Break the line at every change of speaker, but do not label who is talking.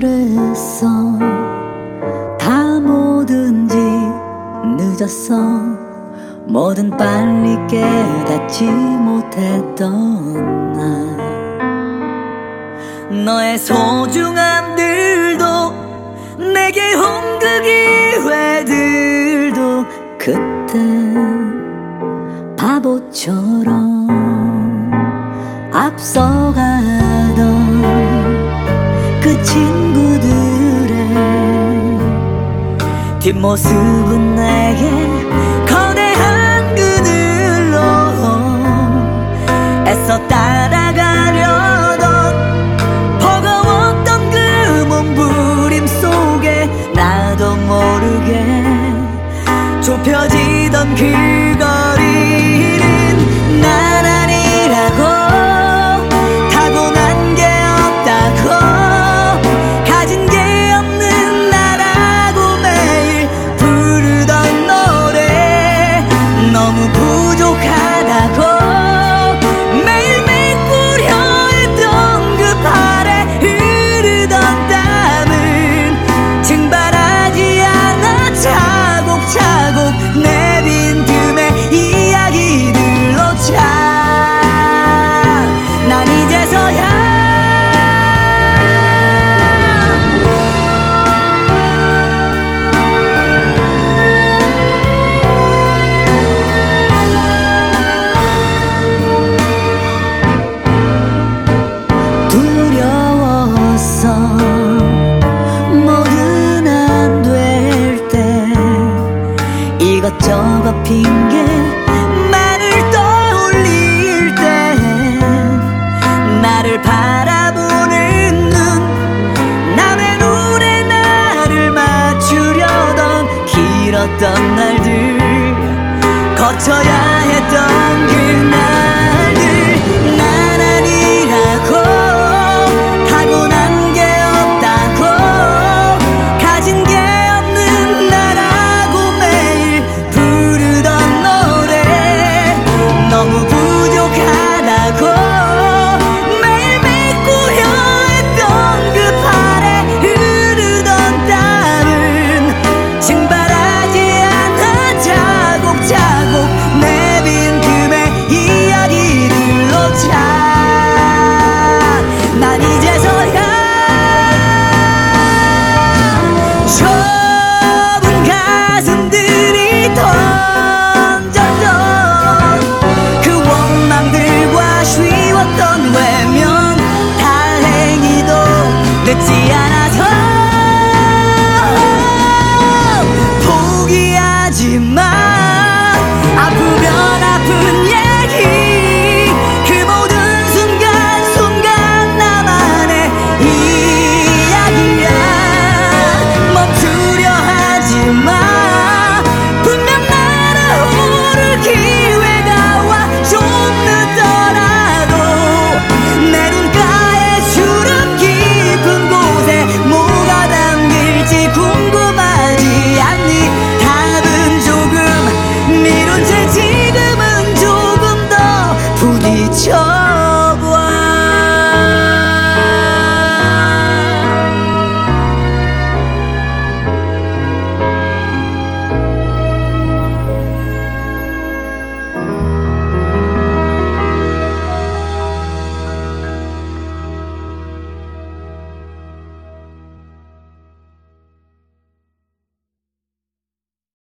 됐어. 다 뭐든지 늦었어. 뭐든 빨리 깨닫지 못했던 날. 너의 소중함들도 내게 온 그 기회들도 그때 바보처럼 앞서가던 그친 뒷모습은 내게 거대한 그늘로 애써 따라가려던 버거웠던 그 몸부림 속에 나도 모르게 좁혀지던 그 저것 핑계 말을 떠올릴 때 나를 바라보는 눈 남의 눈에 나를 맞추려던 길었던 날들 거쳐야 했던 그날